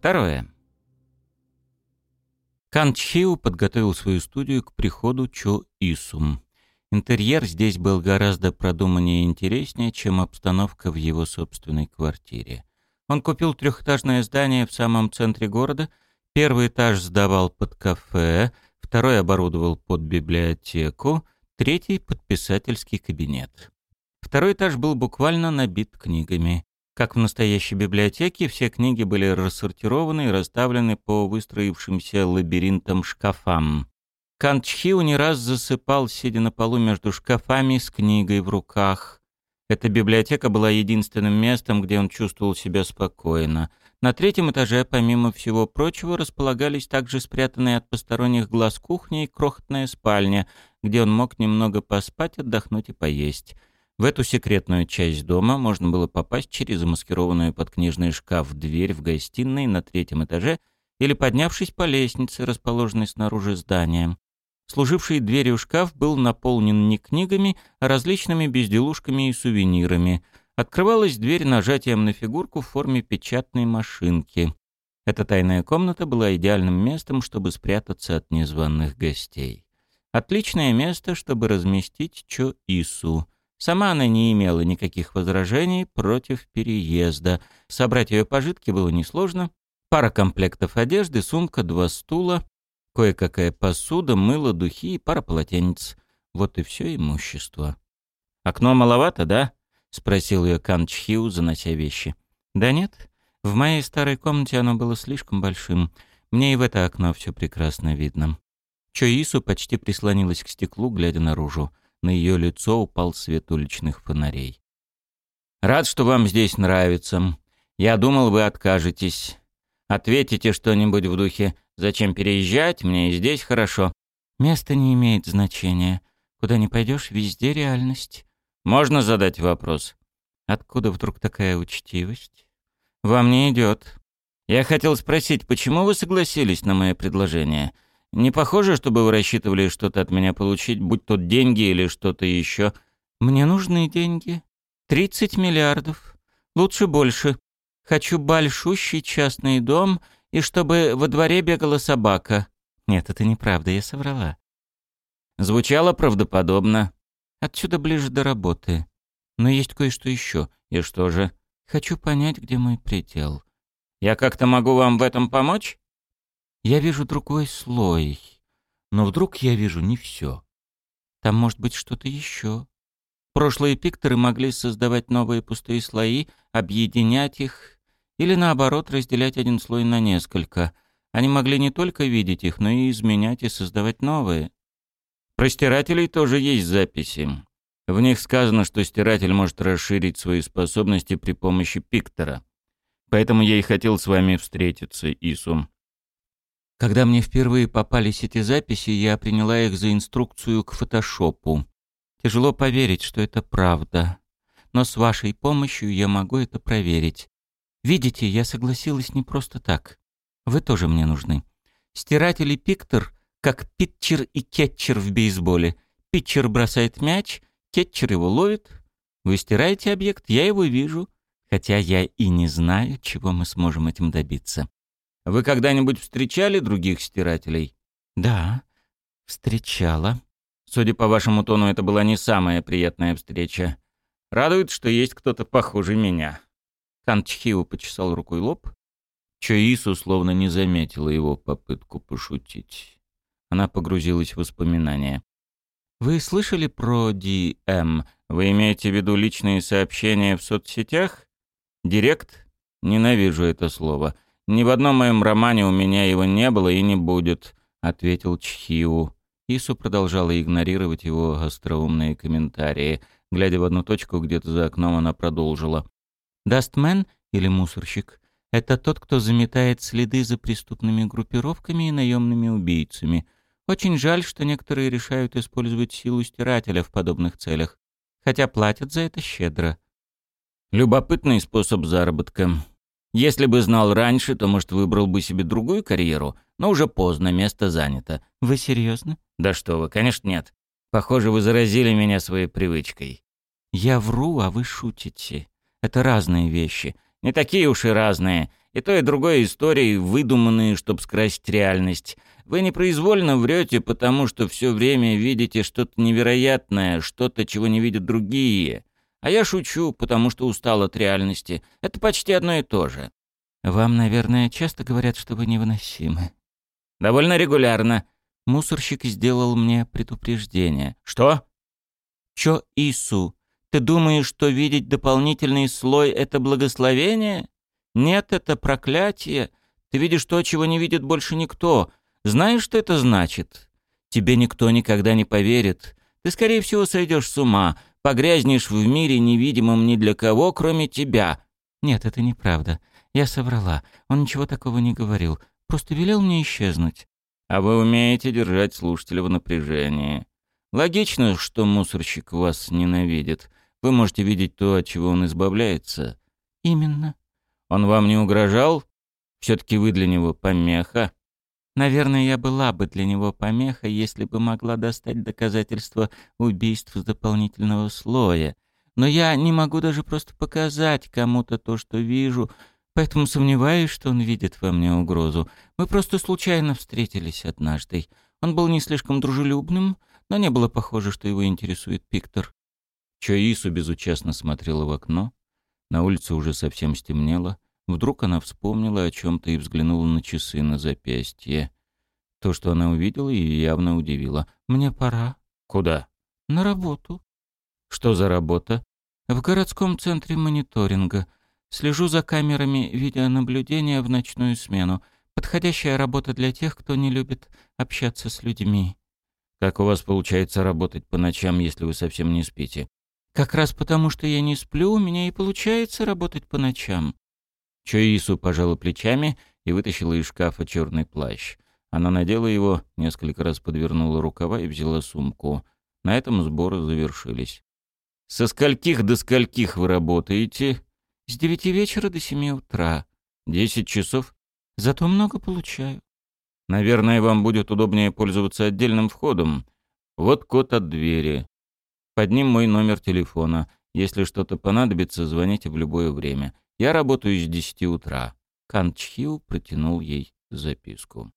Второе. Кан Чхиу подготовил свою студию к приходу Чо Исум. Интерьер здесь был гораздо продуманнее и интереснее, чем обстановка в его собственной квартире. Он купил трехэтажное здание в самом центре города. Первый этаж сдавал под кафе, второй оборудовал под библиотеку, третий — под писательский кабинет. Второй этаж был буквально набит книгами. Как в настоящей библиотеке, все книги были рассортированы и расставлены по выстроившимся лабиринтам шкафам. Канчхиу не раз засыпал, сидя на полу между шкафами с книгой в руках. Эта библиотека была единственным местом, где он чувствовал себя спокойно. На третьем этаже, помимо всего прочего, располагались также спрятанные от посторонних глаз кухня и крохотная спальня, где он мог немного поспать, отдохнуть и поесть. В эту секретную часть дома можно было попасть через замаскированную под книжный шкаф дверь в гостиной на третьем этаже или поднявшись по лестнице, расположенной снаружи здания. Служивший дверью шкаф был наполнен не книгами, а различными безделушками и сувенирами. Открывалась дверь нажатием на фигурку в форме печатной машинки. Эта тайная комната была идеальным местом, чтобы спрятаться от незваных гостей. Отличное место, чтобы разместить Чо Ису — Сама она не имела никаких возражений против переезда. Собрать ее пожитки было несложно. Пара комплектов одежды, сумка, два стула, кое-какая посуда, мыло, духи и пара полотенец. Вот и все имущество. «Окно маловато, да?» — спросил ее Кан Чхиу, занося вещи. «Да нет. В моей старой комнате оно было слишком большим. Мне и в это окно все прекрасно видно». Чоису почти прислонилась к стеклу, глядя наружу на ее лицо упал свет уличных фонарей. «Рад, что вам здесь нравится. Я думал, вы откажетесь. Ответите что-нибудь в духе «Зачем переезжать? Мне и здесь хорошо». Место не имеет значения. Куда ни пойдешь, везде реальность. Можно задать вопрос? Откуда вдруг такая учтивость? Вам не идет. Я хотел спросить, почему вы согласились на мое предложение?» Не похоже, чтобы вы рассчитывали что-то от меня получить, будь то деньги или что-то еще. Мне нужны деньги. Тридцать миллиардов. Лучше больше. Хочу большущий частный дом и чтобы во дворе бегала собака. Нет, это неправда, я соврала. Звучало правдоподобно. Отсюда ближе до работы. Но есть кое-что еще. И что же? Хочу понять, где мой предел. Я как-то могу вам в этом помочь? Я вижу другой слой, но вдруг я вижу не все. Там может быть что-то еще. Прошлые пикторы могли создавать новые пустые слои, объединять их или наоборот разделять один слой на несколько. Они могли не только видеть их, но и изменять и создавать новые. Про стирателей тоже есть записи. В них сказано, что стиратель может расширить свои способности при помощи пиктора. Поэтому я и хотел с вами встретиться, Исум. Когда мне впервые попались эти записи, я приняла их за инструкцию к фотошопу. Тяжело поверить, что это правда. Но с вашей помощью я могу это проверить. Видите, я согласилась не просто так. Вы тоже мне нужны. Стиратель и пиктор, как питчер и кетчер в бейсболе. Питчер бросает мяч, кетчер его ловит. Вы стираете объект, я его вижу. Хотя я и не знаю, чего мы сможем этим добиться. Вы когда-нибудь встречали других стирателей? Да, встречала. Судя по вашему тону, это была не самая приятная встреча. Радует, что есть кто-то похожий меня. Канчхиу почесал рукой лоб. Чоису словно не заметила его попытку пошутить. Она погрузилась в воспоминания. «Вы слышали про DM? Вы имеете в виду личные сообщения в соцсетях? Директ? Ненавижу это слово. «Ни в одном моем романе у меня его не было и не будет», — ответил Чхиу. Ису продолжала игнорировать его остроумные комментарии. Глядя в одну точку, где-то за окном она продолжила. «Дастмен или мусорщик — это тот, кто заметает следы за преступными группировками и наемными убийцами. Очень жаль, что некоторые решают использовать силу стирателя в подобных целях, хотя платят за это щедро». «Любопытный способ заработка», если бы знал раньше, то, может, выбрал бы себе другую карьеру, но уже поздно, место занято. Вы серьезно? Да что вы, конечно, нет. Похоже, вы заразили меня своей привычкой. Я вру, а вы шутите. Это разные вещи. Не такие уж и разные. И то, и другое истории, выдуманные, чтобы скрасить реальность. Вы непроизвольно врете, потому что все время видите что-то невероятное, что-то, чего не видят другие. А я шучу, потому что устал от реальности. Это почти одно и то же. Вам, наверное, часто говорят, что вы невыносимы. Довольно регулярно. Мусорщик сделал мне предупреждение. Что? Чо Ису? Ты думаешь, что видеть дополнительный слой — это благословение? Нет, это проклятие. Ты видишь то, чего не видит больше никто. Знаешь, что это значит? Тебе никто никогда не поверит. Ты, скорее всего, сойдешь с ума, погрязнешь в мире невидимом ни для кого, кроме тебя. Нет, это неправда. Я соврала. Он ничего такого не говорил. Просто велел мне исчезнуть. А вы умеете держать слушателя в напряжении. Логично, что мусорщик вас ненавидит. Вы можете видеть то, от чего он избавляется. Именно. Он вам не угрожал? Все-таки вы для него помеха. Наверное, я была бы для него помеха, если бы могла достать доказательства убийств с дополнительного слоя. Но я не могу даже просто показать кому-то то, что вижу, поэтому сомневаюсь, что он видит во мне угрозу. Мы просто случайно встретились однажды. Он был не слишком дружелюбным, но не было похоже, что его интересует Пиктор. Чоису безучастно смотрела в окно. На улице уже совсем стемнело. Вдруг она вспомнила о чем-то и взглянула на часы на запястье. То, что она увидела, ее явно удивило. «Мне пора». «Куда?» «На работу». «Что за работа?» «В городском центре мониторинга. Слежу за камерами видеонаблюдения в ночную смену. Подходящая работа для тех, кто не любит общаться с людьми». «Как у вас получается работать по ночам, если вы совсем не спите?» «Как раз потому, что я не сплю, у меня и получается работать по ночам. Чоису пожала плечами и вытащила из шкафа черный плащ. Она надела его, несколько раз подвернула рукава и взяла сумку. На этом сборы завершились. «Со скольких до скольких вы работаете?» «С девяти вечера до семи утра». «Десять часов?» «Зато много получаю». «Наверное, вам будет удобнее пользоваться отдельным входом. Вот код от двери. Под ним мой номер телефона. Если что-то понадобится, звоните в любое время. Я работаю с десяти утра. Кан Чхиу протянул ей записку.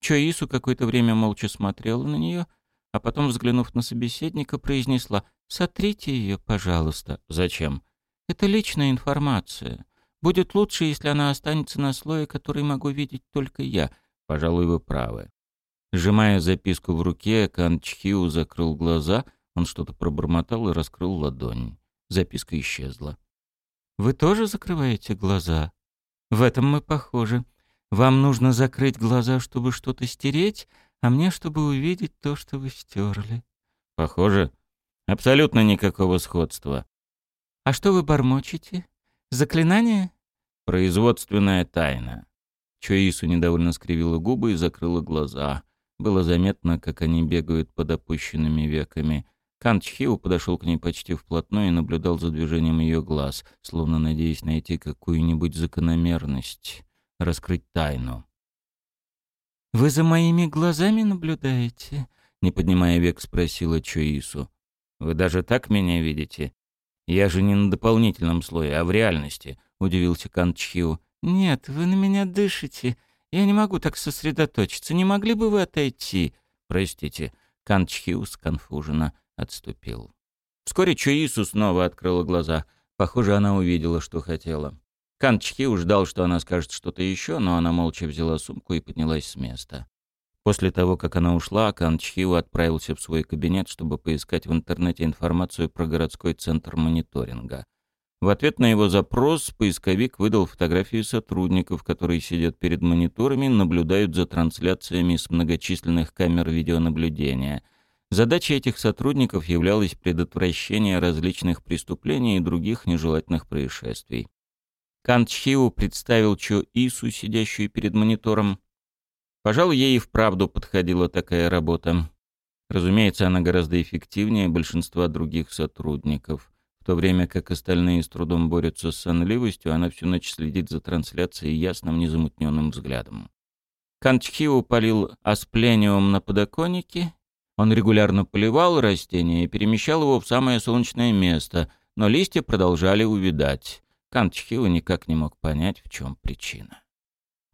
Чо Ису какое-то время молча смотрела на нее, а потом, взглянув на собеседника, произнесла «Сотрите ее, пожалуйста». «Зачем?» «Это личная информация. Будет лучше, если она останется на слое, который могу видеть только я. Пожалуй, вы правы». Сжимая записку в руке, Кан Чхиу закрыл глаза, он что-то пробормотал и раскрыл ладонь. Записка исчезла. Вы тоже закрываете глаза? В этом мы похожи. Вам нужно закрыть глаза, чтобы что-то стереть, а мне, чтобы увидеть то, что вы стерли. Похоже. Абсолютно никакого сходства. А что вы бормочете? Заклинание? Производственная тайна. Чоису недовольно скривила губы и закрыла глаза. Было заметно, как они бегают под опущенными веками. Кан Чхиу подошел к ней почти вплотную и наблюдал за движением ее глаз, словно надеясь найти какую-нибудь закономерность, раскрыть тайну. «Вы за моими глазами наблюдаете?» — не поднимая век, спросила Чоису. «Вы даже так меня видите? Я же не на дополнительном слое, а в реальности», — удивился Кан Чхиу. «Нет, вы на меня дышите. Я не могу так сосредоточиться. Не могли бы вы отойти?» «Простите». Кан Чхиу сконфуженно отступил. Вскоре Чуису снова открыла глаза. Похоже, она увидела, что хотела. Кан Чхиу ждал, что она скажет что-то еще, но она молча взяла сумку и поднялась с места. После того, как она ушла, Кан Чхиу отправился в свой кабинет, чтобы поискать в интернете информацию про городской центр мониторинга. В ответ на его запрос поисковик выдал фотографии сотрудников, которые сидят перед мониторами наблюдают за трансляциями с многочисленных камер видеонаблюдения — Задачей этих сотрудников являлось предотвращение различных преступлений и других нежелательных происшествий. Кан Чхиу представил Чо Ису, сидящую перед монитором. Пожалуй, ей и вправду подходила такая работа. Разумеется, она гораздо эффективнее большинства других сотрудников. В то время как остальные с трудом борются с сонливостью, она всю ночь следит за трансляцией ясным, незамутненным взглядом. Канчхиу полил асплениум на подоконнике он регулярно поливал растение и перемещал его в самое солнечное место, но листья продолжали увядать. Кан Чхио никак не мог понять, в чем причина.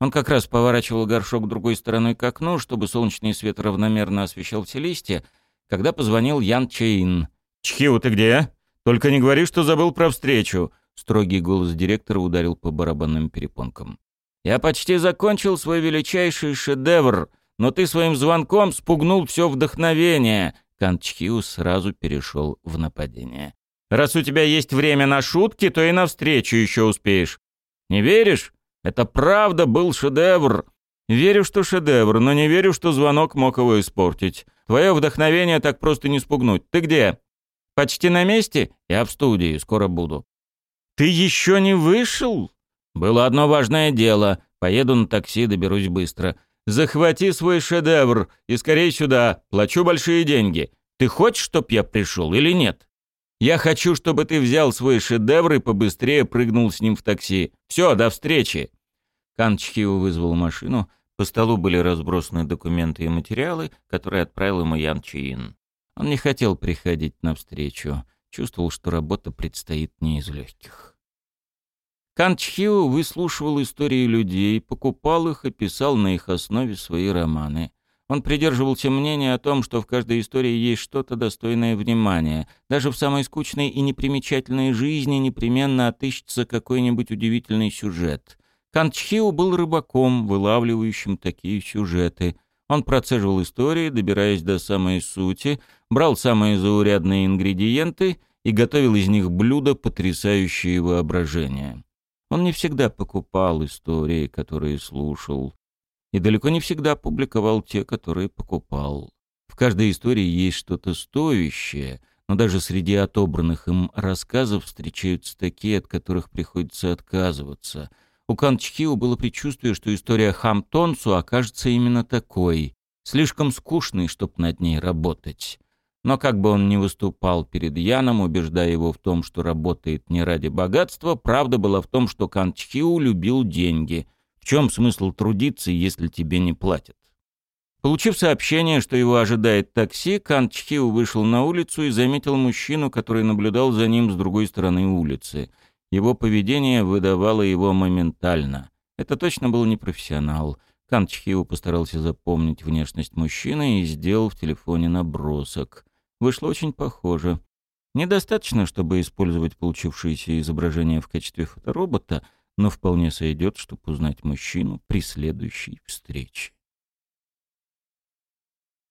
Он как раз поворачивал горшок другой стороной к окну, чтобы солнечный свет равномерно освещал все листья, когда позвонил Ян Чейн. «Чхио, ты где? Только не говори, что забыл про встречу!» Строгий голос директора ударил по барабанным перепонкам. «Я почти закончил свой величайший шедевр, но ты своим звонком спугнул все вдохновение!» Кан Чхио сразу перешел в нападение. «Раз у тебя есть время на шутки, то и на встречу еще успеешь. Не веришь? Это правда был шедевр. Верю, что шедевр, но не верю, что звонок мог его испортить. Твое вдохновение так просто не спугнуть. Ты где? Почти на месте? Я в студии, скоро буду. Ты еще не вышел? Было одно важное дело. Поеду на такси, доберусь быстро. Захвати свой шедевр и скорее сюда. Плачу большие деньги. Ты хочешь, чтоб я пришел или нет? Я хочу, чтобы ты взял свой шедевр и побыстрее прыгнул с ним в такси. Все, до встречи!» Кан Чхио вызвал машину. По столу были разбросаны документы и материалы, которые отправил ему Ян Чиин. Он не хотел приходить на встречу. Чувствовал, что работа предстоит не из легких. Кан Чхио выслушивал истории людей, покупал их и писал на их основе свои романы. Он придерживался мнения о том, что в каждой истории есть что-то достойное внимания. Даже в самой скучной и непримечательной жизни непременно отыщется какой-нибудь удивительный сюжет. Канчхиу был рыбаком, вылавливающим такие сюжеты. Он процеживал истории, добираясь до самой сути, брал самые заурядные ингредиенты и готовил из них блюда, потрясающие воображение. Он не всегда покупал истории, которые слушал и далеко не всегда публиковал те, которые покупал. В каждой истории есть что-то стоящее, но даже среди отобранных им рассказов встречаются такие, от которых приходится отказываться. У Канчхио было предчувствие, что история Хамтонсу окажется именно такой, слишком скучной, чтобы над ней работать. Но как бы он ни выступал перед Яном, убеждая его в том, что работает не ради богатства, правда была в том, что Канчхиу любил деньги — в чем смысл трудиться, если тебе не платят? Получив сообщение, что его ожидает такси, Кан Чхиу вышел на улицу и заметил мужчину, который наблюдал за ним с другой стороны улицы. Его поведение выдавало его моментально. Это точно был не профессионал. Кан Чхиу постарался запомнить внешность мужчины и сделал в телефоне набросок. Вышло очень похоже. Недостаточно, чтобы использовать получившееся изображение в качестве фоторобота — но вполне сойдет, чтобы узнать мужчину при следующей встрече.